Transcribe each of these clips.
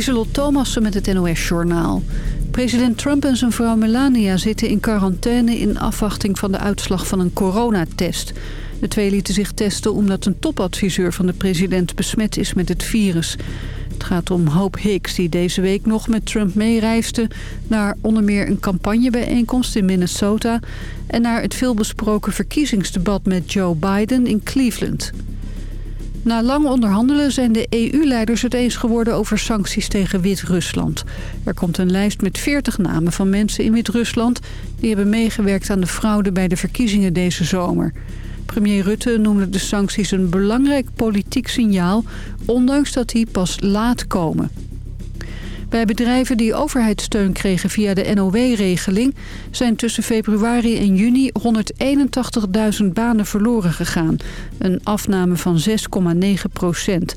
Lieselot Thomassen met het NOS-journaal. President Trump en zijn vrouw Melania zitten in quarantaine... in afwachting van de uitslag van een coronatest. De twee lieten zich testen omdat een topadviseur van de president besmet is met het virus. Het gaat om Hope Hicks, die deze week nog met Trump meereisde... naar onder meer een campagnebijeenkomst in Minnesota... en naar het veelbesproken verkiezingsdebat met Joe Biden in Cleveland. Na lang onderhandelen zijn de EU-leiders het eens geworden over sancties tegen Wit-Rusland. Er komt een lijst met 40 namen van mensen in Wit-Rusland... die hebben meegewerkt aan de fraude bij de verkiezingen deze zomer. Premier Rutte noemde de sancties een belangrijk politiek signaal... ondanks dat die pas laat komen. Bij bedrijven die overheidssteun kregen via de NOW-regeling... zijn tussen februari en juni 181.000 banen verloren gegaan. Een afname van 6,9 procent.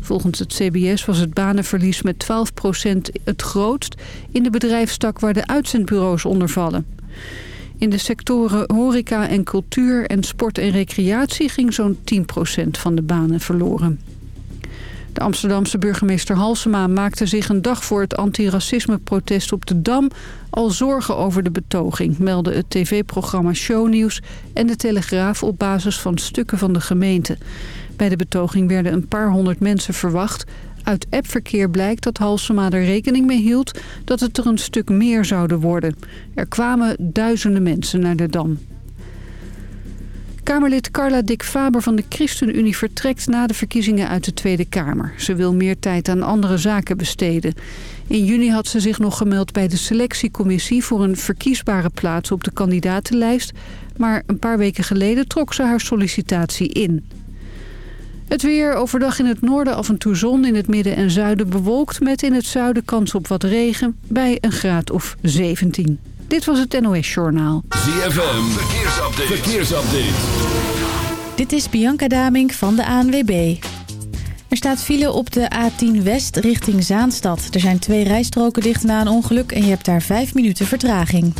Volgens het CBS was het banenverlies met 12 procent het grootst... in de bedrijfstak waar de uitzendbureaus onder vallen. In de sectoren horeca en cultuur en sport en recreatie ging zo'n 10 procent van de banen verloren. De Amsterdamse burgemeester Halsema maakte zich een dag voor het antiracisme-protest op de Dam al zorgen over de betoging, meldde het tv-programma Shownieuws en de Telegraaf op basis van stukken van de gemeente. Bij de betoging werden een paar honderd mensen verwacht. Uit appverkeer blijkt dat Halsema er rekening mee hield dat het er een stuk meer zouden worden. Er kwamen duizenden mensen naar de Dam. Kamerlid Carla Dick Faber van de ChristenUnie vertrekt na de verkiezingen uit de Tweede Kamer. Ze wil meer tijd aan andere zaken besteden. In juni had ze zich nog gemeld bij de selectiecommissie voor een verkiesbare plaats op de kandidatenlijst. Maar een paar weken geleden trok ze haar sollicitatie in. Het weer overdag in het noorden af en toe zon, in het midden en zuiden bewolkt... met in het zuiden kans op wat regen bij een graad of 17. Dit was het NOS Journaal. ZFM, verkeersupdate. verkeersupdate. Dit is Bianca Damink van de ANWB. Er staat file op de A10 West richting Zaanstad. Er zijn twee rijstroken dicht na een ongeluk en je hebt daar vijf minuten vertraging.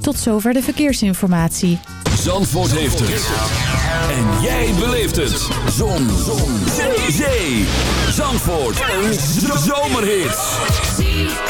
Tot zover de verkeersinformatie. Zandvoort heeft het. En jij beleeft het. Zon. Zon. Zee. Zee. Zandvoort. Een zomerhit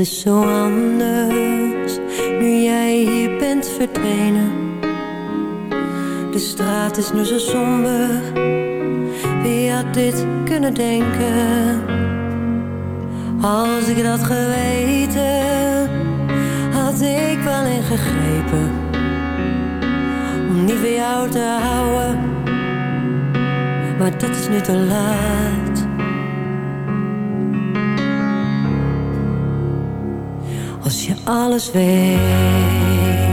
is zo anders nu jij hier bent verdwenen. De straat is nu zo somber, wie had dit kunnen denken? Als ik dat geweten, had ik wel ingegrepen. Om niet voor jou te houden, maar dat is nu te laat. alles weet.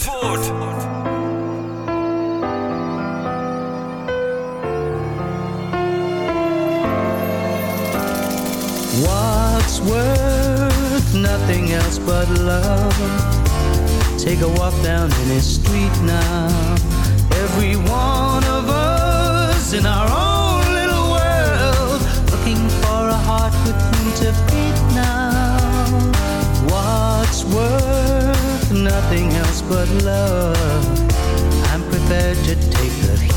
Pull.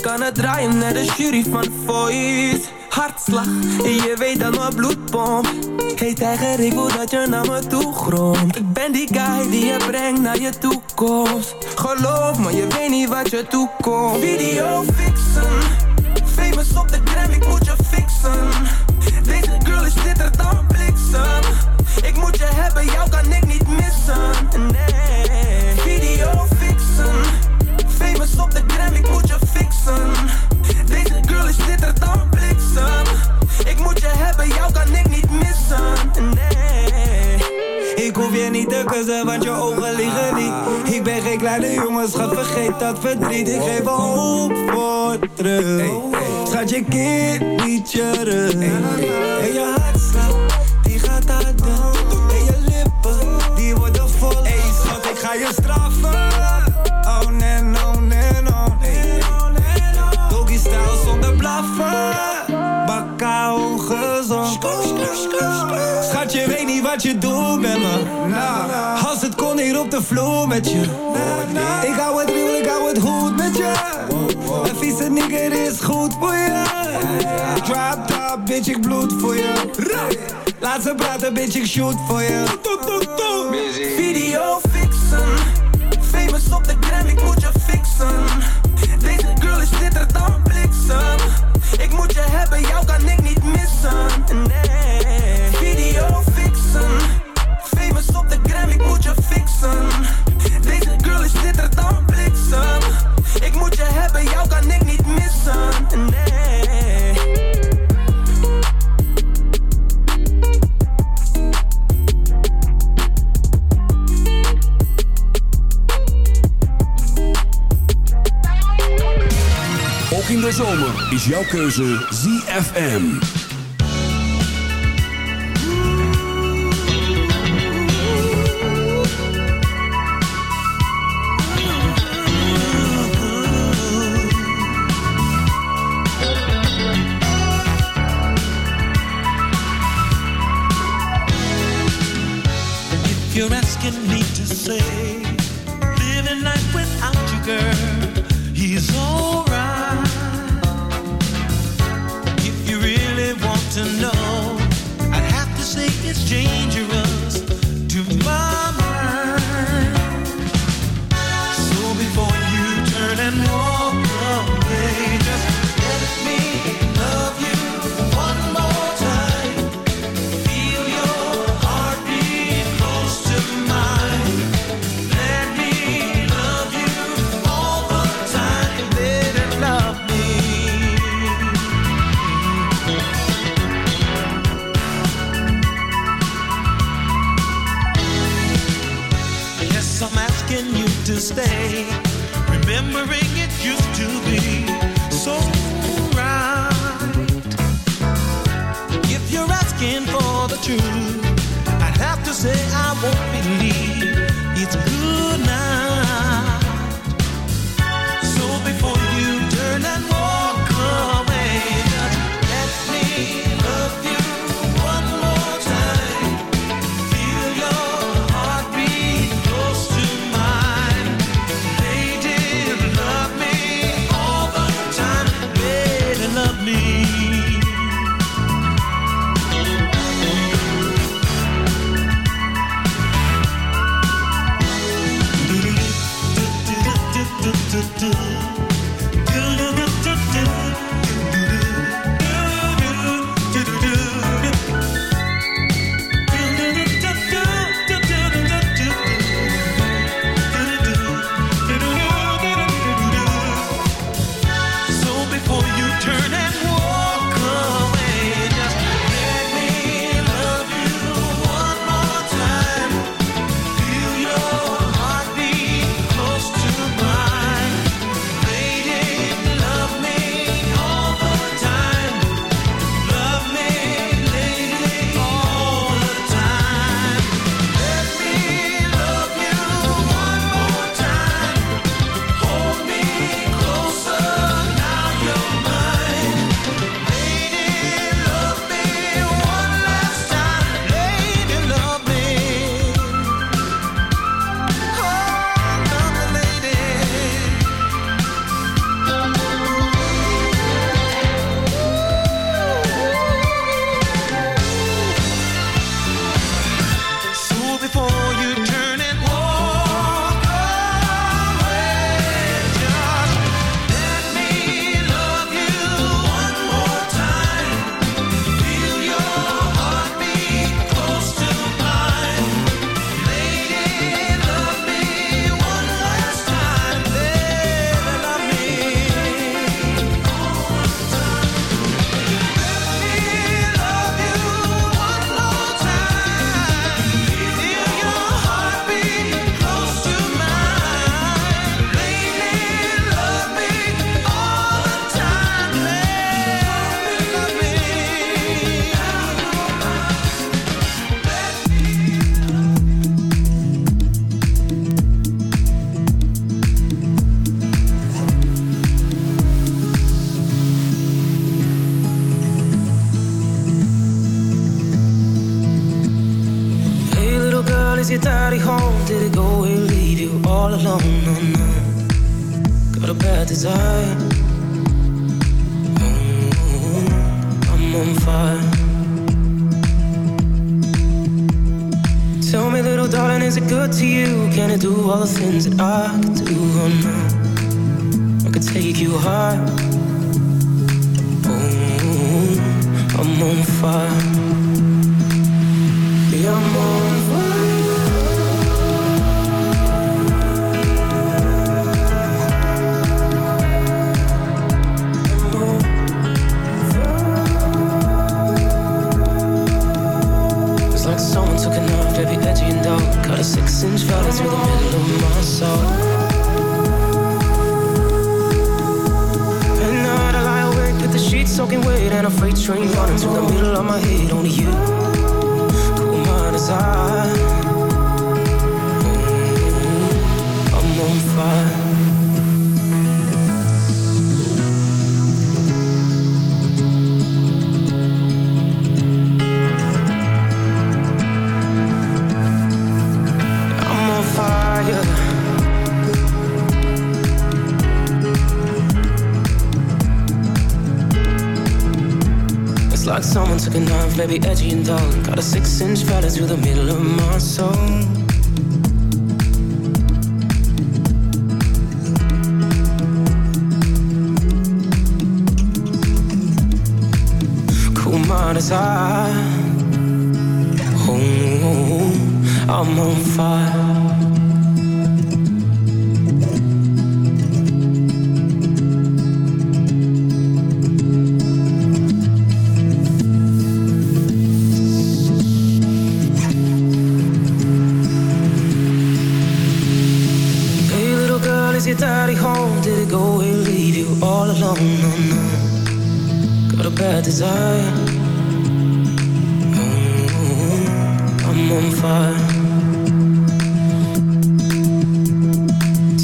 kan het draaien naar de jury van Voice. Hartslag, je weet dat mijn bloedpomp Hey tijger, ik wil dat je naar me toe grond Ik ben die guy die je brengt naar je toekomst. Geloof me, je weet niet wat je toekomt. Video fixen. Hoef je niet te kussen, want je ogen liegen niet. Ik ben geen kleine jongen, schat, vergeet dat verdriet. Ik geef al hoop voor terug. Schat, je keert niet je rug. En je hartslag, die gaat harder. En je lippen, die worden vol. Ey, schat, ik ga je straffen. Wat je doet met me. Als het kon hier op de vloer met je. Ik hou het real, ik hou het goed met je. Een vieze nigger is goed voor je. Drop top, bitch, ik bloed voor je. Laat ze praten, bitch, ik shoot voor je. Video fixen. Famous op de gram, ik moet je fixen. Deze girl is slitter dan bliksem. Ik moet je hebben, jou kan ik niet missen. Is jouw keuze ZFM. exchange Tell me, little darling, is it good to you? Can it do all the things that I could do? Oh no, I could take you high. Oh, I'm on fire. Six inch fella through the middle of my soul. At night I lie awake with the sheets soaking wet and a freight train running through the middle of my head. Only you, cool my desire. Mm, I'm on fire. Baby, edgy and dull. Got a six inch fella through the middle of my soul. Cool my desire. Oh, I'm on fire. Daddy home? Did it go and leave you all alone? No, no. Got a bad desire. Oh, I'm on fire.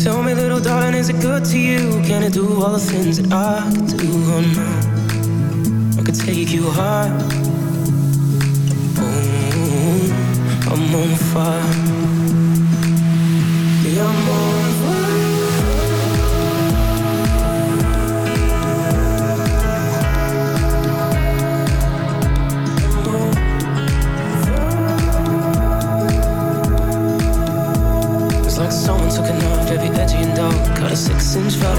Tell me, little darling, is it good to you? Can it do all the things that I could do? Oh no, I could take you high. Oh, I'm on fire.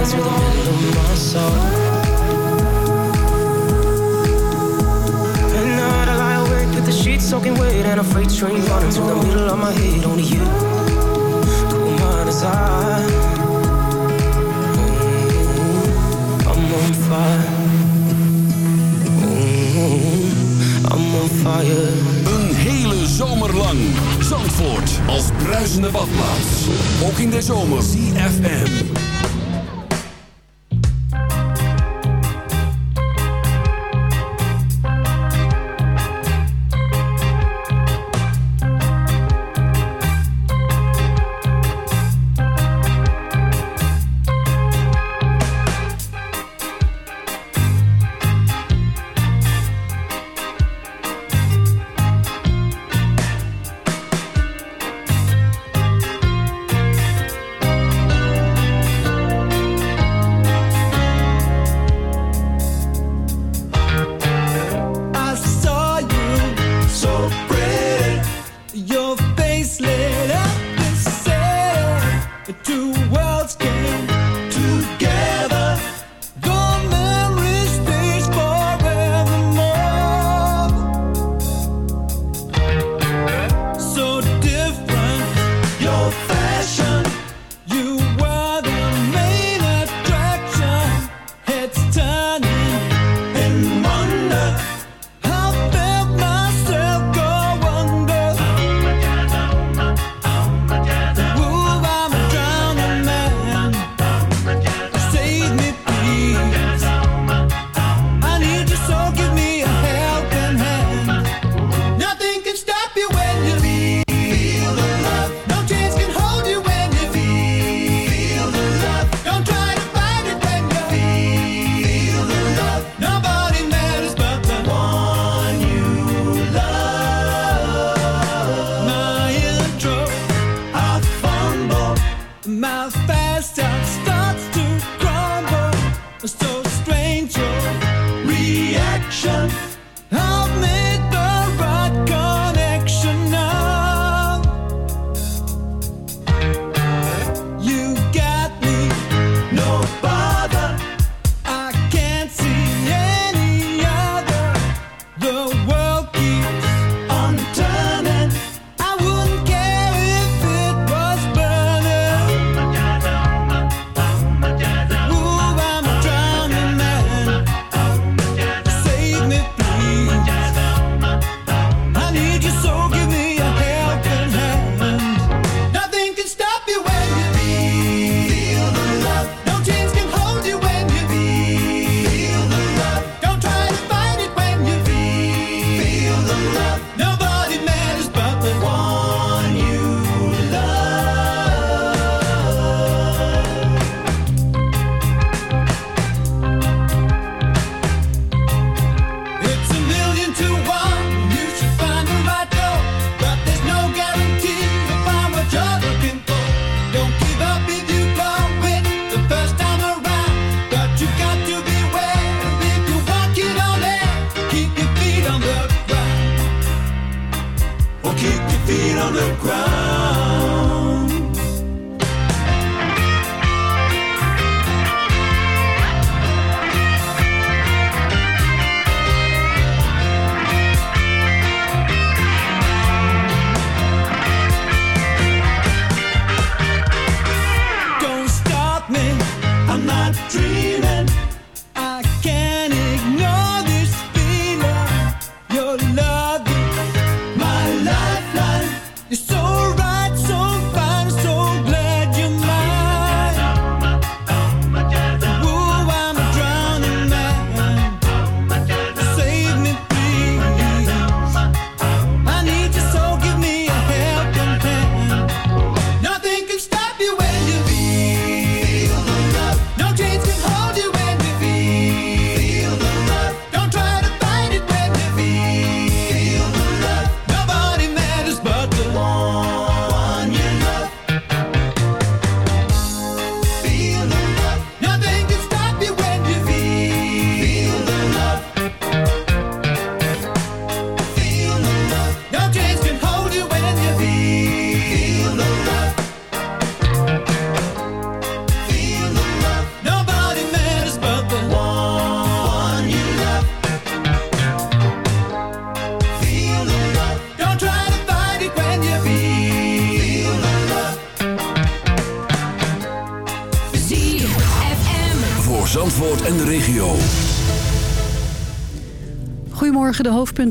Through the middle of my soul. At night I lie awake with the sheets soaking wet and a freight train running through the middle of my head. Only you, cool my desire. Oh, I'm on fire. Oh, I'm on fire. Een hele zomer lang. Zandvoort als bruisende badplaats. Ook in de zomer. CFM.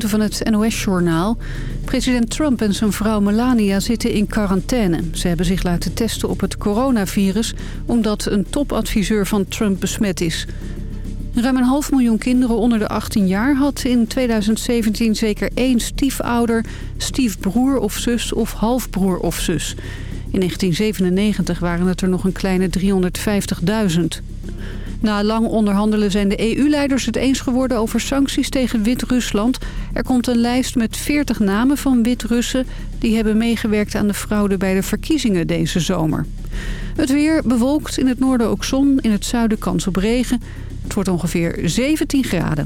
Van het NOS-journaal. President Trump en zijn vrouw Melania zitten in quarantaine. Ze hebben zich laten testen op het coronavirus... omdat een topadviseur van Trump besmet is. Ruim een half miljoen kinderen onder de 18 jaar had in 2017 zeker één stiefouder, stiefbroer of zus of halfbroer of zus. In 1997 waren het er nog een kleine 350.000. Na lang onderhandelen zijn de EU-leiders het eens geworden over sancties tegen Wit-Rusland. Er komt een lijst met 40 namen van Wit-Russen... die hebben meegewerkt aan de fraude bij de verkiezingen deze zomer. Het weer bewolkt, in het noorden ook zon, in het zuiden kans op regen. Het wordt ongeveer 17 graden.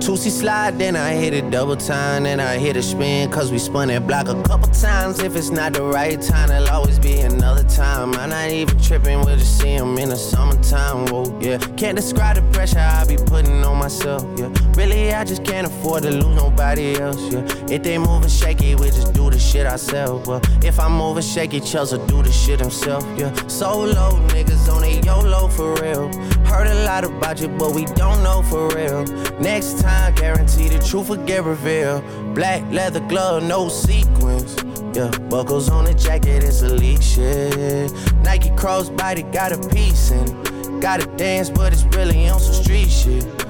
Toosie slide, then I hit it double time, then I hit a spin, cause we spun that block a couple times. If it's not the right time, there'll always be another time. I'm not even tripping, we'll just see him in the summertime. Whoa, yeah. Can't describe the pressure I be putting on myself, yeah. Really, I just can't afford to lose nobody else, yeah. If they moving shaky, we just do the shit ourselves. Well, if I'm moving shaky, Chelsea do the shit himself, yeah. Solo niggas on a YOLO for real. Heard a lot about you, but we don't know for real. Next time, guarantee the truth will get revealed. Black leather glove, no sequins. Yeah, buckles on the jacket, it's elite shit. Nike crossbody got a piece in it. Gotta dance, but it's really on some street shit.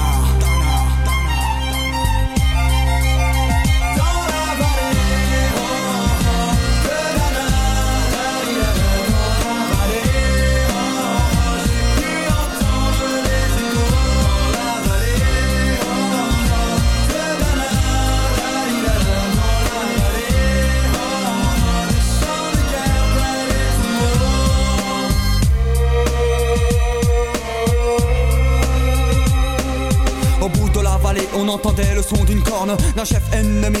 qui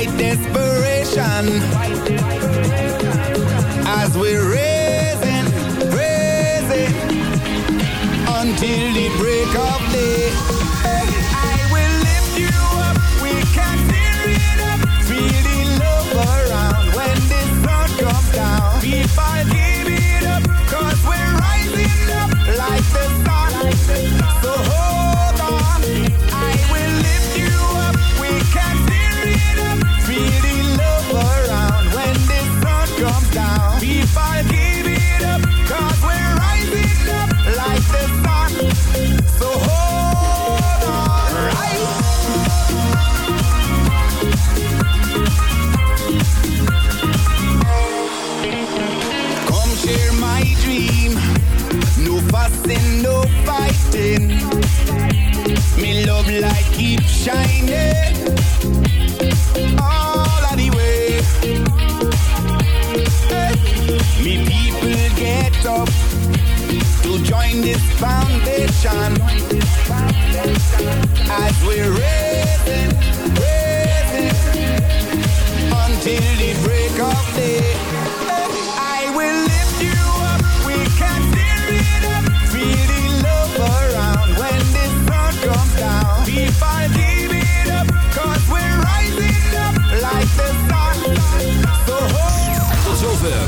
White desperation. As we're raising, raising until the break of day. This foundation. As we're raising, raising until